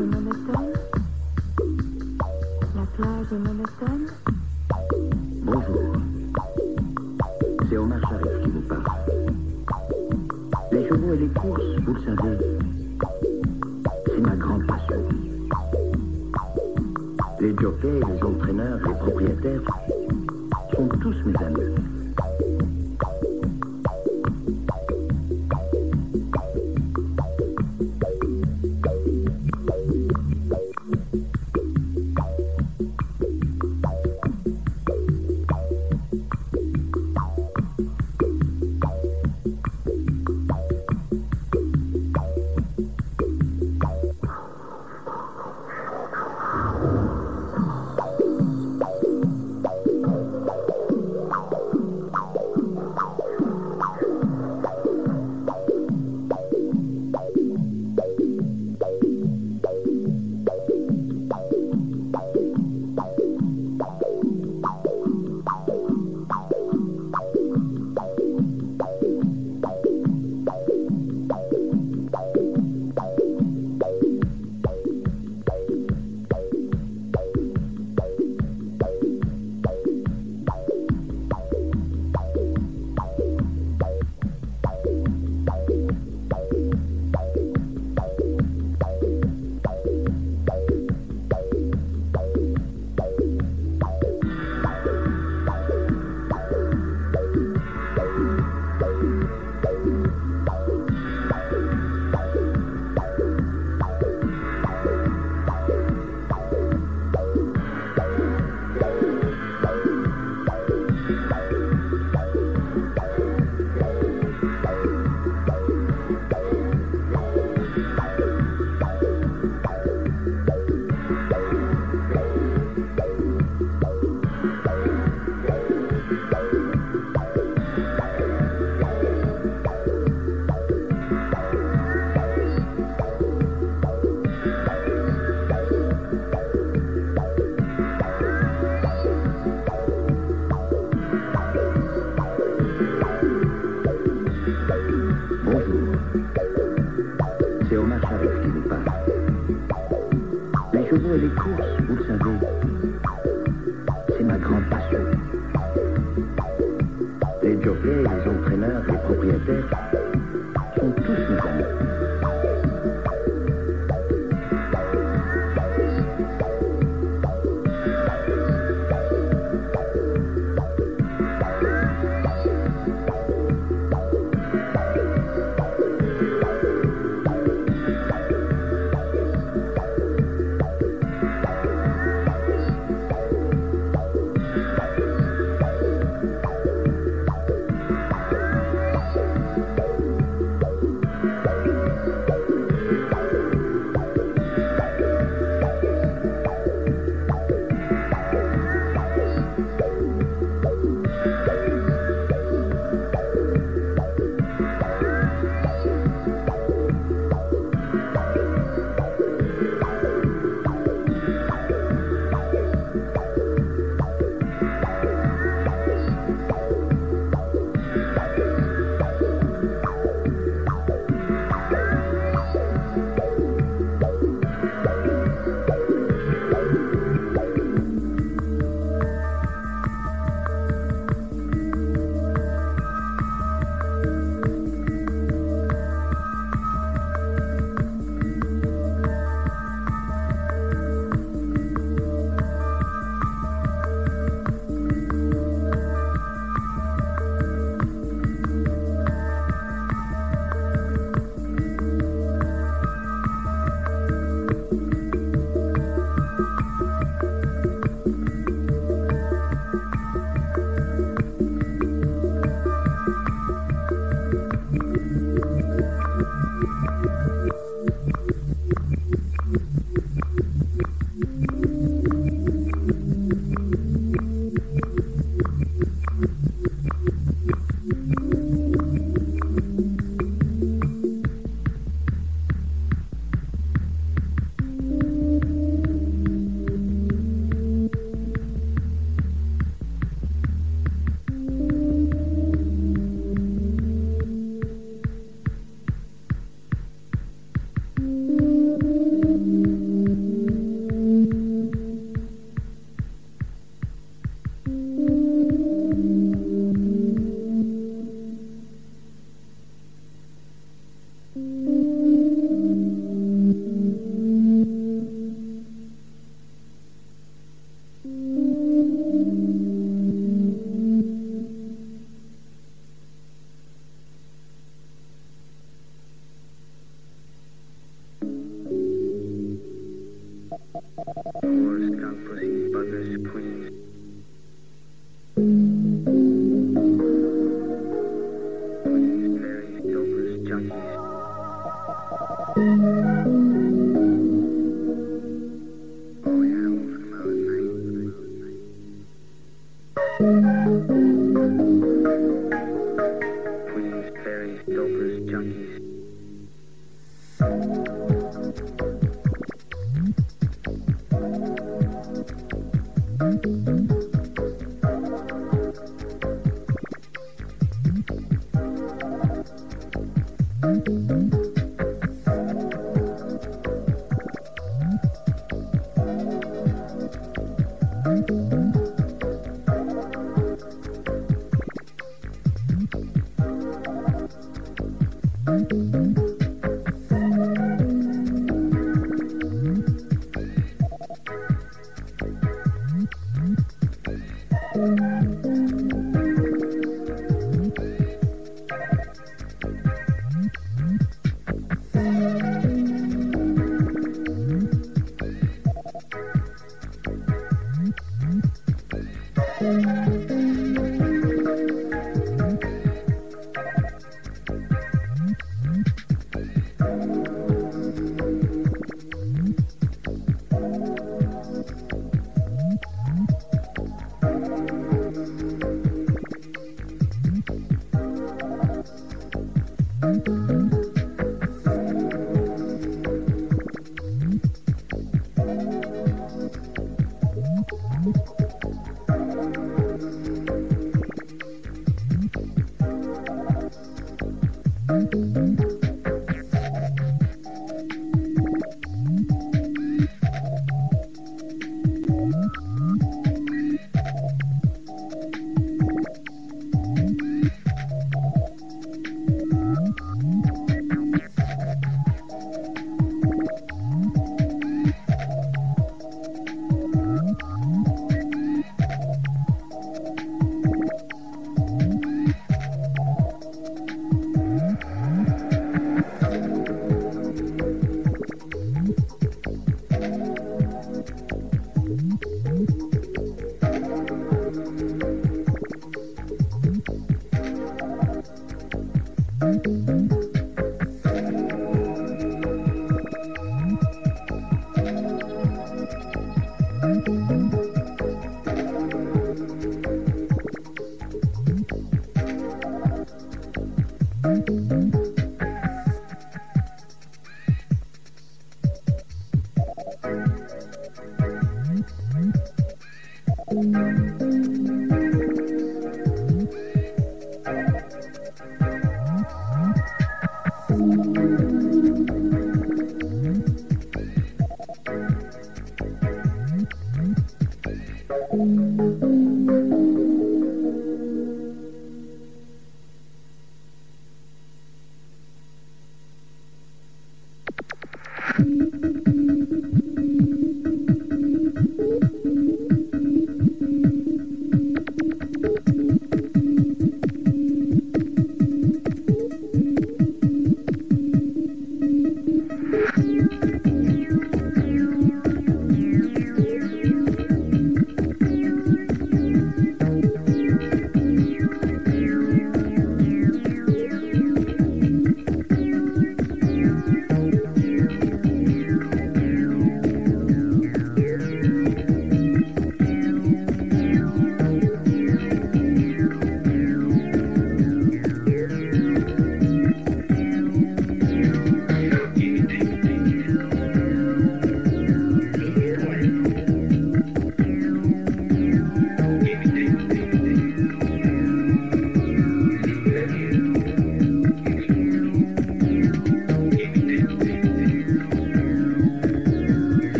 est monotone. La plage est monotone. Bonjour. C'est Omar Sharif qui vous parle. Les chevaux et les courses, vous le savez, c'est ma grande passion. Les jockeys, les entraîneurs, les propriétaires sont tous mes amis.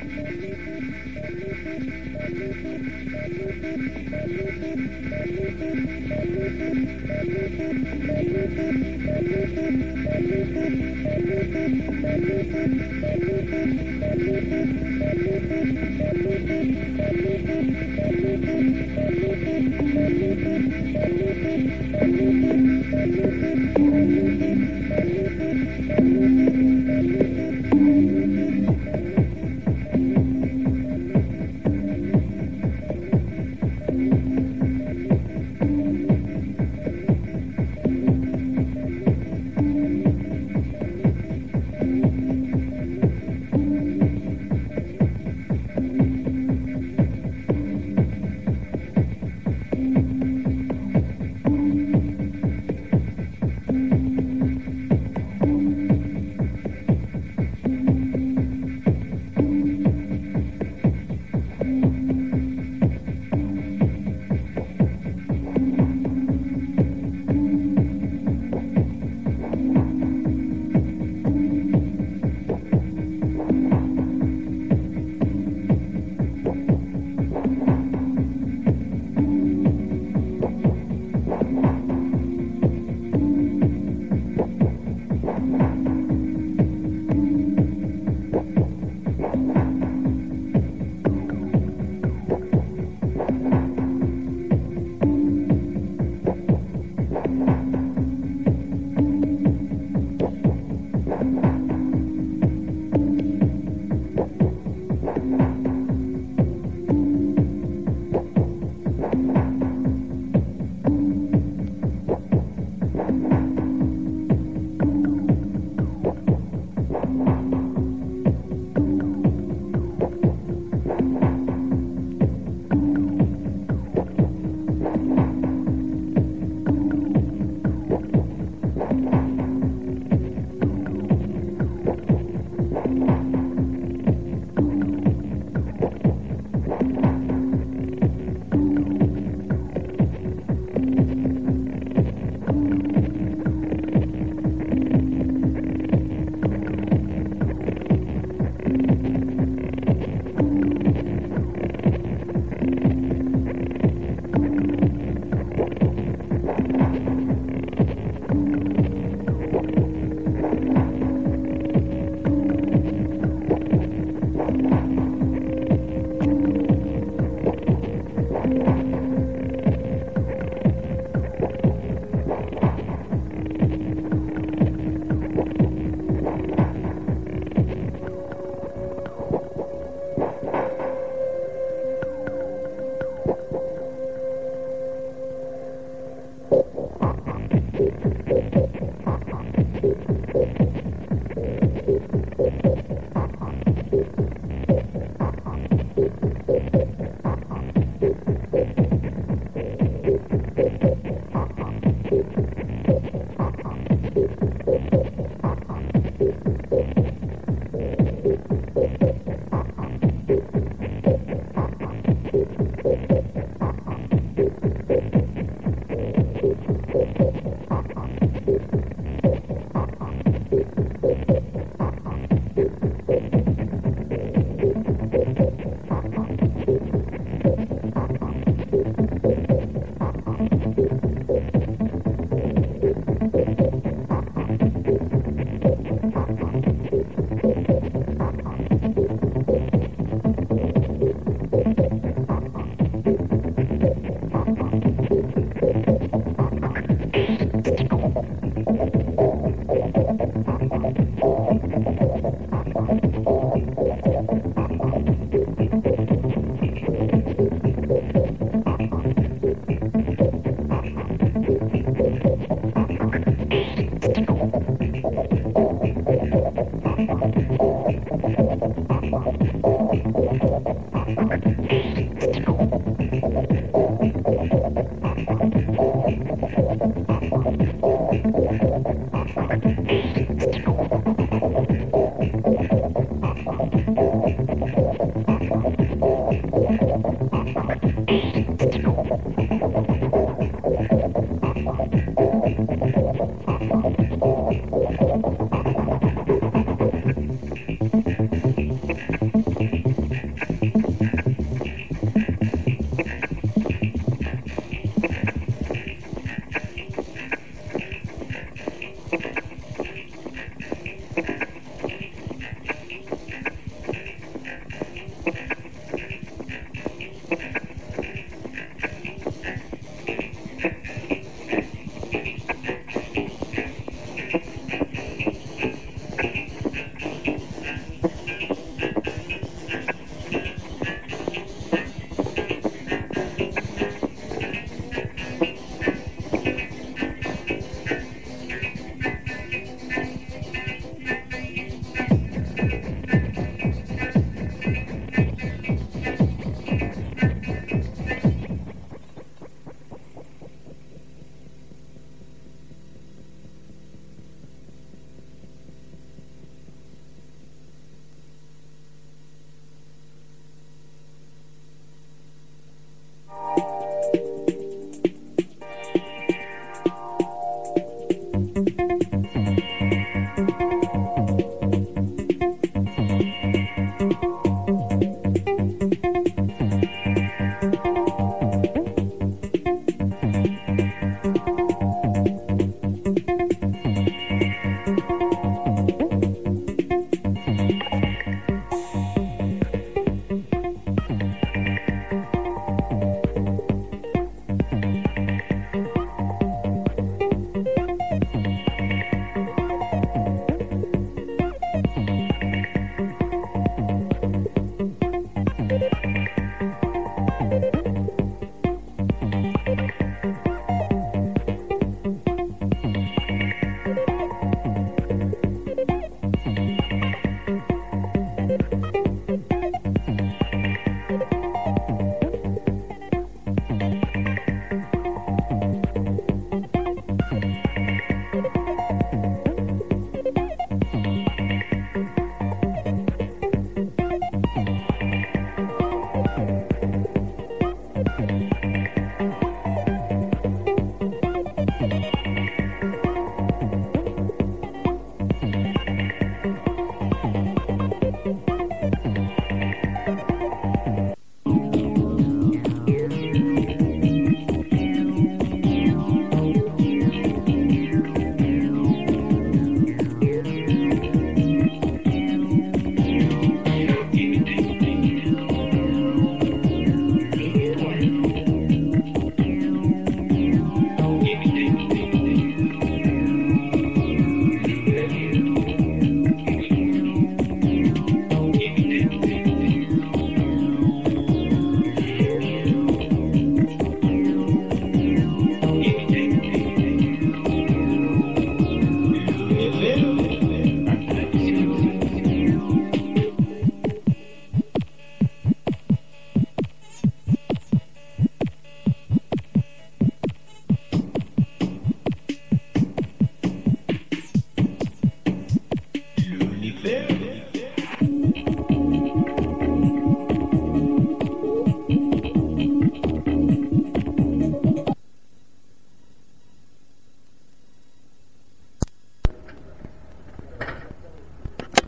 Thank you.